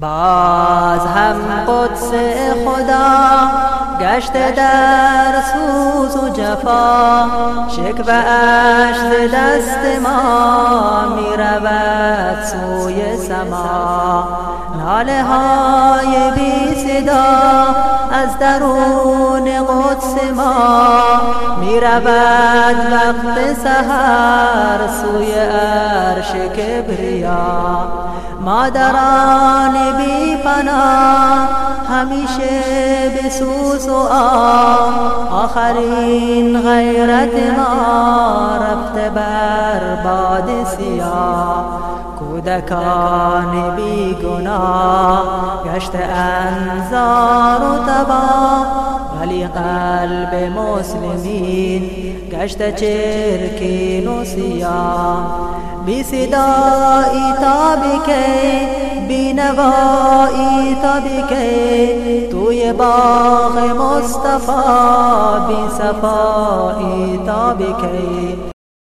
باز هم قدس خدا گشت در سوز و جفا. شکوهش ز دست ما می رود سوی سما. ناله های بی صدا از درون قدس ما می رود وقت سهر سوی عرش کبریا. مادران بی پناه همیشه به سوز و آخرین غیرت ما رفته بر باد سیاه. کودکان بی گناه گشت انزار و تبا ولی قلب مسلمین گشت چرکین و سیاه. بصداء تابك بنواء تابك تو یہ باغ مصطفیٰ بصفاء تابك.